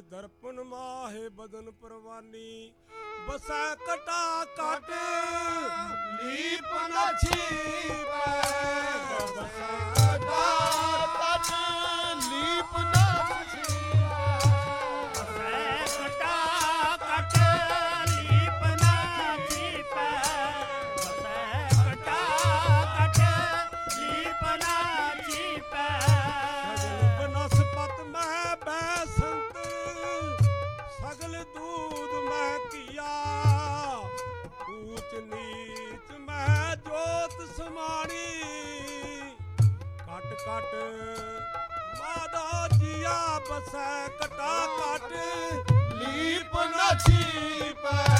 ਦਰਪਨ ਮਾਹੇ ਬਦਨ ਪਰਵਾਨੀ ਬਸਾ ਕਟਾ ਕਾਟੇ ਲੀਪ ਨਛੀ ਪੈ ਬਸਾ ਕਟਾ ਸੈ ਕਟਾ ਕੱਟ ਲੀਪ ਨਾ ਛੀਪੈ।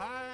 high.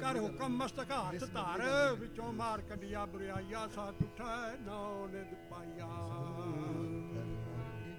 ਕਰ ਹੁਕਮ ਮਸਤਕ ਹੱਥ ਧਾਰ ਵਿੱਚੋਂ ਮਾਰ ਕੱਢਿਆ ਬੁਰਿਆਈਆ ਸਾ ਟੁੱਠਾ ਨਾਉ ਨੇ ਪਾਇਆ